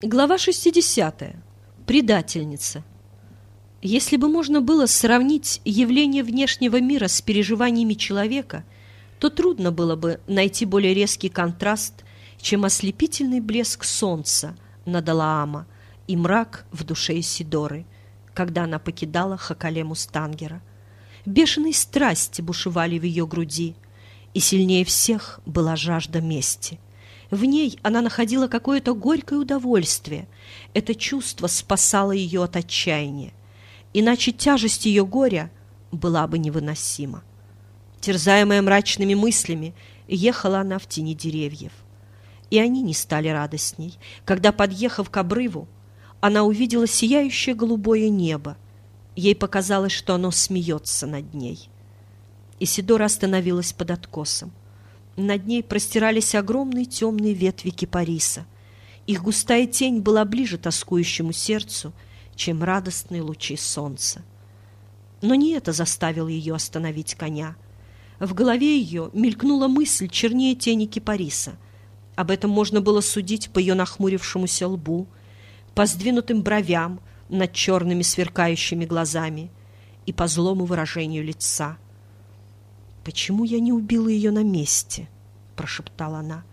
Глава 60. Предательница. Если бы можно было сравнить явление внешнего мира с переживаниями человека, то трудно было бы найти более резкий контраст, чем ослепительный блеск солнца над Алаама и мрак в душе Исидоры, когда она покидала Хакале Мустангера. Бешеные страсти бушевали в ее груди, и сильнее всех была жажда мести – в ней она находила какое-то горькое удовольствие. Это чувство спасало ее от отчаяния. Иначе тяжесть ее горя была бы невыносима. Терзаемая мрачными мыслями, ехала она в тени деревьев. И они не стали радостней, когда, подъехав к обрыву, она увидела сияющее голубое небо. Ей показалось, что оно смеется над ней. Исидора остановилась под откосом. Над ней простирались огромные темные ветви кипариса. Их густая тень была ближе тоскующему сердцу, чем радостные лучи солнца. Но не это заставило ее остановить коня. В голове ее мелькнула мысль чернее тени кипариса. Об этом можно было судить по ее нахмурившемуся лбу, по сдвинутым бровям над черными сверкающими глазами и по злому выражению лица — «Почему я не убила ее на месте?» — прошептала она.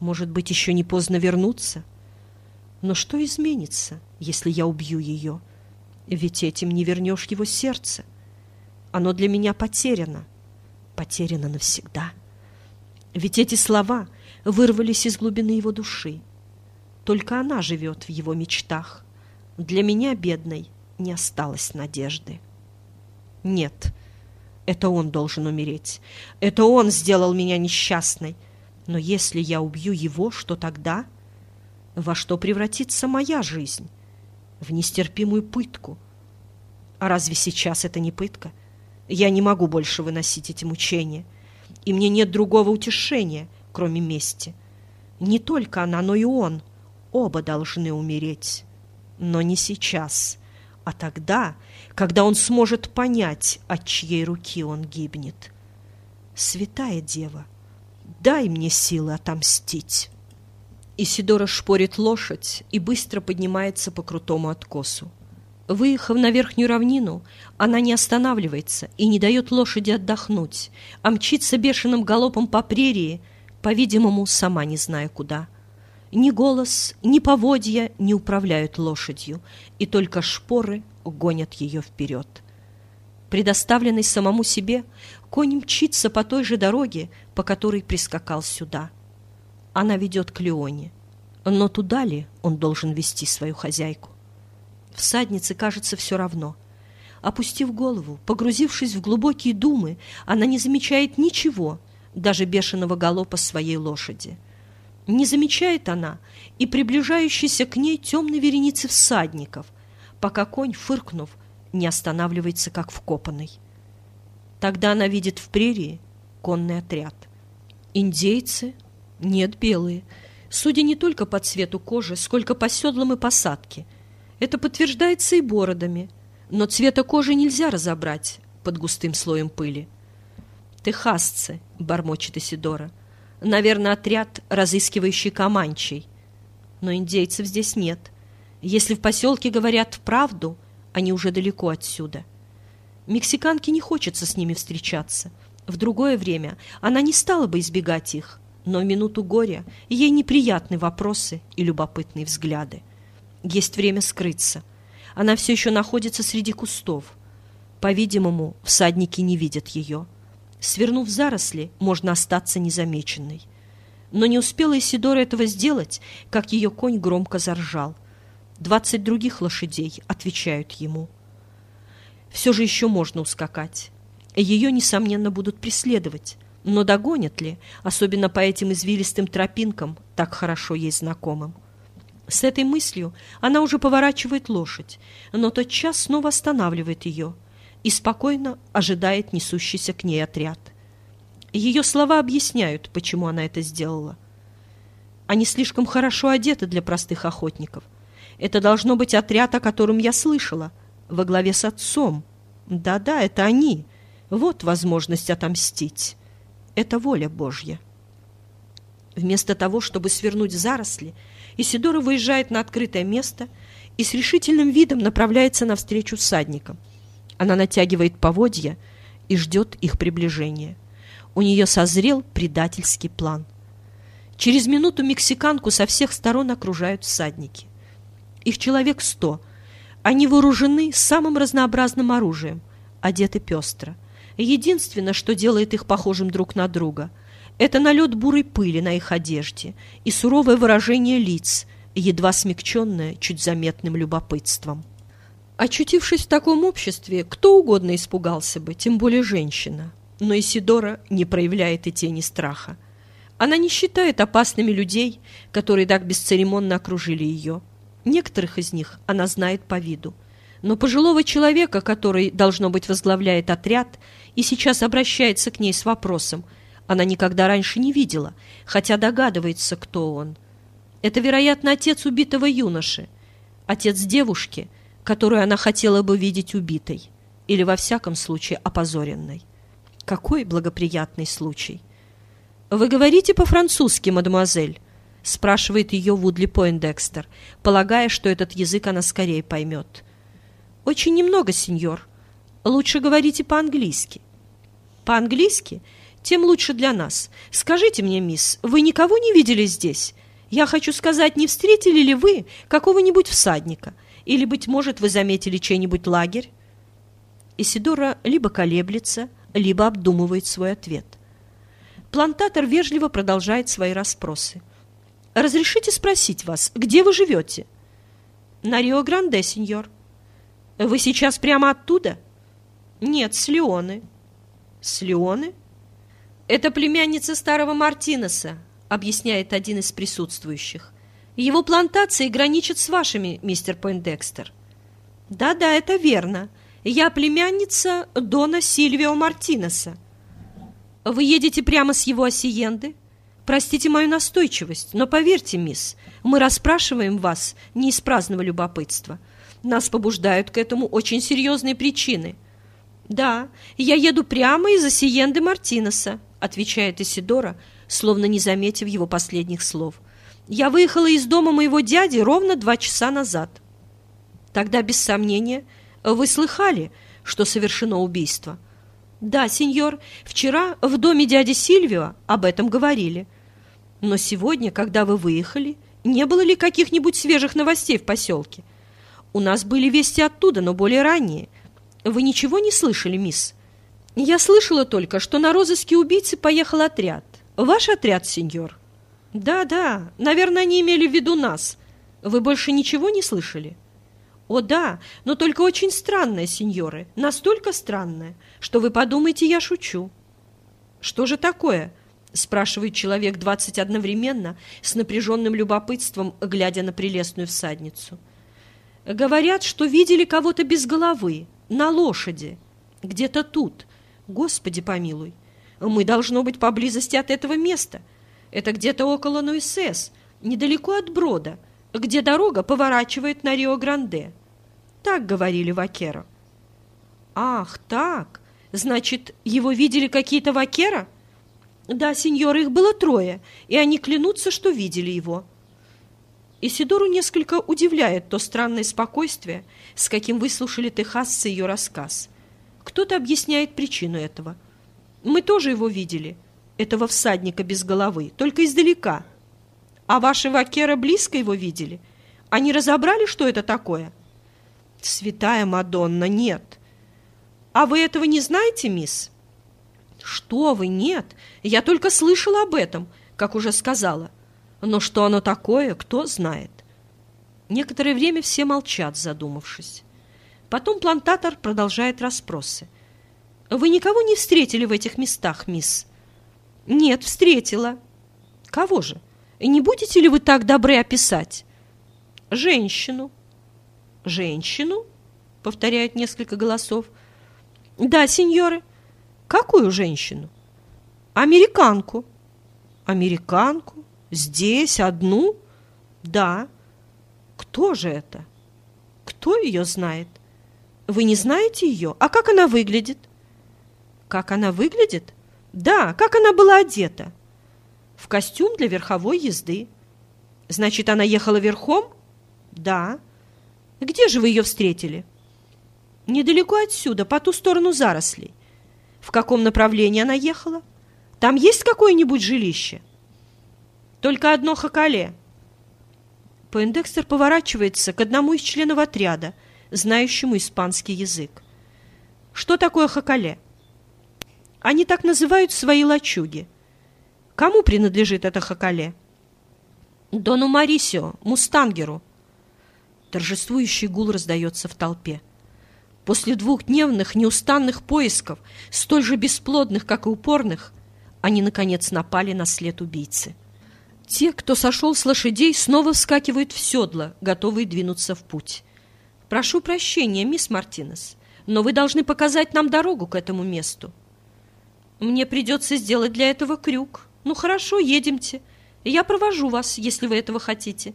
«Может быть, еще не поздно вернуться? Но что изменится, если я убью ее? Ведь этим не вернешь его сердце. Оно для меня потеряно, потеряно навсегда. Ведь эти слова вырвались из глубины его души. Только она живет в его мечтах. Для меня, бедной, не осталось надежды. Нет, — это он должен умереть. Это он сделал меня несчастной. Но если я убью его, что тогда? Во что превратится моя жизнь? В нестерпимую пытку. А разве сейчас это не пытка? Я не могу больше выносить эти мучения. И мне нет другого утешения, кроме мести. Не только она, но и он. Оба должны умереть. Но не сейчас а тогда, когда он сможет понять, от чьей руки он гибнет. Святая Дева, дай мне силы отомстить. Исидора шпорит лошадь и быстро поднимается по крутому откосу. Выехав на верхнюю равнину, она не останавливается и не дает лошади отдохнуть, а мчится бешеным галопом по прерии, по-видимому, сама не зная куда. Ни голос, ни поводья не управляют лошадью, и только шпоры гонят ее вперед. Предоставленный самому себе, конь мчится по той же дороге, по которой прискакал сюда. Она ведет к Леоне. Но туда ли он должен вести свою хозяйку? Всаднице кажется все равно. Опустив голову, погрузившись в глубокие думы, она не замечает ничего, даже бешеного галопа своей лошади — не замечает она и приближающейся к ней темной вереницы всадников, пока конь, фыркнув, не останавливается, как вкопанный. Тогда она видит в прерии конный отряд. Индейцы? Нет, белые. Судя не только по цвету кожи, сколько по седлам и посадке. Это подтверждается и бородами. Но цвета кожи нельзя разобрать под густым слоем пыли. «Техасцы», — бормочет Исидора, — Наверное, отряд, разыскивающий Каманчей. Но индейцев здесь нет. Если в поселке говорят правду, они уже далеко отсюда. Мексиканке не хочется с ними встречаться. В другое время она не стала бы избегать их, но в минуту горя ей неприятны вопросы и любопытные взгляды. Есть время скрыться. Она все еще находится среди кустов. По-видимому, всадники не видят ее. Свернув заросли, можно остаться незамеченной. Но не успела Исидора этого сделать, как ее конь громко заржал. Двадцать других лошадей отвечают ему. Все же еще можно ускакать. Ее, несомненно, будут преследовать. Но догонят ли, особенно по этим извилистым тропинкам, так хорошо ей знакомым? С этой мыслью она уже поворачивает лошадь, но тот час снова останавливает ее — и спокойно ожидает несущийся к ней отряд. Ее слова объясняют, почему она это сделала. Они слишком хорошо одеты для простых охотников. Это должно быть отряд, о котором я слышала, во главе с отцом. Да-да, это они. Вот возможность отомстить. Это воля Божья. Вместо того, чтобы свернуть заросли, Исидора выезжает на открытое место и с решительным видом направляется навстречу всадникам. Она натягивает поводья и ждет их приближения. У нее созрел предательский план. Через минуту мексиканку со всех сторон окружают всадники. Их человек сто. Они вооружены самым разнообразным оружием, одеты пестро. Единственное, что делает их похожим друг на друга – это налет бурой пыли на их одежде и суровое выражение лиц, едва смягченное чуть заметным любопытством. Очутившись в таком обществе, кто угодно испугался бы, тем более женщина. Но Исидора не проявляет и тени страха. Она не считает опасными людей, которые так бесцеремонно окружили ее. Некоторых из них она знает по виду. Но пожилого человека, который, должно быть, возглавляет отряд, и сейчас обращается к ней с вопросом – она никогда раньше не видела, хотя догадывается, кто он. Это, вероятно, отец убитого юноши, отец девушки, которую она хотела бы видеть убитой, или, во всяком случае, опозоренной. Какой благоприятный случай! «Вы говорите по-французски, мадемуазель?» Спрашивает ее Вудли Пойндекстер, полагая, что этот язык она скорее поймет. «Очень немного, сеньор. Лучше говорите по-английски». «По-английски?» тем лучше для нас. Скажите мне, мисс, вы никого не видели здесь? Я хочу сказать, не встретили ли вы какого-нибудь всадника? Или, быть может, вы заметили чей-нибудь лагерь?» Исидора либо колеблется, либо обдумывает свой ответ. Плантатор вежливо продолжает свои расспросы. «Разрешите спросить вас, где вы живете?» «На Рио-Гранде, сеньор». «Вы сейчас прямо оттуда?» «Нет, с Леоны». «С Леоны?» «Это племянница старого Мартинеса», — объясняет один из присутствующих. «Его плантации граничат с вашими, мистер Пойндекстер». «Да-да, это верно. Я племянница Дона Сильвио Мартинеса». «Вы едете прямо с его осиенды?» «Простите мою настойчивость, но поверьте, мисс, мы расспрашиваем вас не из праздного любопытства. Нас побуждают к этому очень серьезные причины». «Да, я еду прямо из Осиенды Мартинеса», отвечает Исидора, словно не заметив его последних слов. «Я выехала из дома моего дяди ровно два часа назад». «Тогда, без сомнения, вы слыхали, что совершено убийство?» «Да, сеньор, вчера в доме дяди Сильвио об этом говорили. Но сегодня, когда вы выехали, не было ли каких-нибудь свежих новостей в поселке? У нас были вести оттуда, но более ранние. Вы ничего не слышали, мисс?» Я слышала только, что на розыске убийцы поехал отряд. Ваш отряд, сеньор? Да, да, наверное, они имели в виду нас. Вы больше ничего не слышали? О, да, но только очень странное, сеньоры, настолько странное, что вы подумаете, я шучу. Что же такое? спрашивает человек двадцать одновременно с напряженным любопытством, глядя на прелестную всадницу. Говорят, что видели кого-то без головы, на лошади, где-то тут, Господи помилуй, мы должно быть поблизости от этого места. Это где-то около Нуисес, недалеко от Брода, где дорога поворачивает на Рио-Гранде. Так говорили Вакера. Ах, так, значит, его видели какие-то Вакера? Да, сеньор, их было трое, и они клянутся, что видели его. Исидору несколько удивляет то странное спокойствие, с каким выслушали техасцы ее рассказ. Кто-то объясняет причину этого. Мы тоже его видели, этого всадника без головы, только издалека. А ваши вакера близко его видели? Они разобрали, что это такое? Святая Мадонна, нет. А вы этого не знаете, мисс? Что вы, нет. Я только слышала об этом, как уже сказала. Но что оно такое, кто знает. Некоторое время все молчат, задумавшись. Потом плантатор продолжает расспросы. «Вы никого не встретили в этих местах, мисс?» «Нет, встретила». «Кого же? Не будете ли вы так добры описать?» «Женщину». «Женщину?» — повторяют несколько голосов. «Да, сеньоры». «Какую женщину?» «Американку». «Американку? Здесь одну?» «Да». «Кто же это?» «Кто ее знает?» Вы не знаете ее? А как она выглядит? Как она выглядит? Да, как она была одета? В костюм для верховой езды. Значит, она ехала верхом? Да. Где же вы ее встретили? Недалеко отсюда, по ту сторону зарослей. В каком направлении она ехала? Там есть какое-нибудь жилище? Только одно хакале. Поиндекстер поворачивается к одному из членов отряда, знающему испанский язык. Что такое хакале? Они так называют свои лачуги. Кому принадлежит это хакале? Дону Марисио, мустангеру. Торжествующий гул раздается в толпе. После двухдневных неустанных поисков, столь же бесплодных, как и упорных, они, наконец, напали на след убийцы. Те, кто сошел с лошадей, снова вскакивают в седло, готовые двинуться в путь. «Прошу прощения, мисс Мартинес, но вы должны показать нам дорогу к этому месту». «Мне придется сделать для этого крюк. Ну хорошо, едемте. Я провожу вас, если вы этого хотите».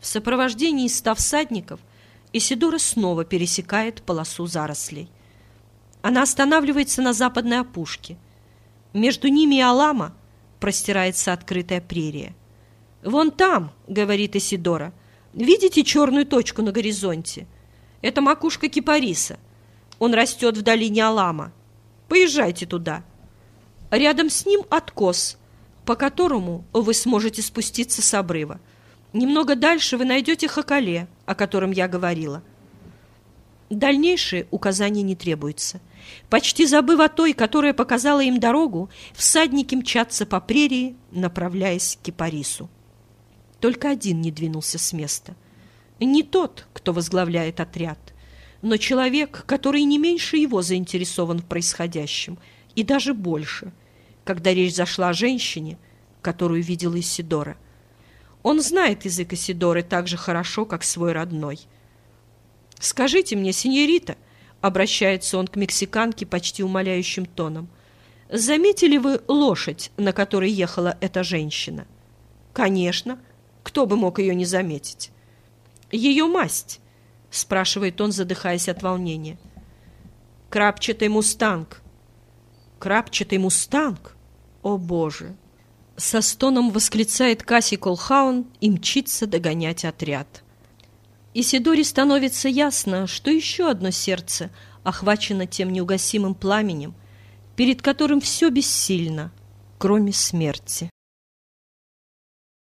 В сопровождении ста всадников – Исидора снова пересекает полосу зарослей. Она останавливается на западной опушке. Между ними и Алама простирается открытая прерия. «Вон там», — говорит Исидора, — «видите черную точку на горизонте? Это макушка кипариса. Он растет в долине Алама. Поезжайте туда. Рядом с ним откос, по которому вы сможете спуститься с обрыва. Немного дальше вы найдете Хакале, о котором я говорила. Дальнейшие указания не требуются. Почти забыв о той, которая показала им дорогу, всадники мчатся по прерии, направляясь к Кипарису. Только один не двинулся с места. Не тот, кто возглавляет отряд, но человек, который не меньше его заинтересован в происходящем, и даже больше, когда речь зашла о женщине, которую видела Исидора. Он знает язык Исидоры так же хорошо, как свой родной. «Скажите мне, сеньорита», — обращается он к мексиканке почти умоляющим тоном, «заметили вы лошадь, на которой ехала эта женщина?» «Конечно. Кто бы мог ее не заметить?» «Ее масть», — спрашивает он, задыхаясь от волнения. «Крапчатый мустанг». «Крапчатый мустанг? О, Боже!» Со стоном восклицает Касси Колхаун и мчится догонять отряд. Исидоре становится ясно, что еще одно сердце охвачено тем неугасимым пламенем, перед которым все бессильно, кроме смерти.